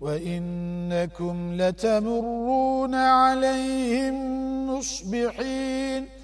وإنكم لتمرون عليهم مصبحين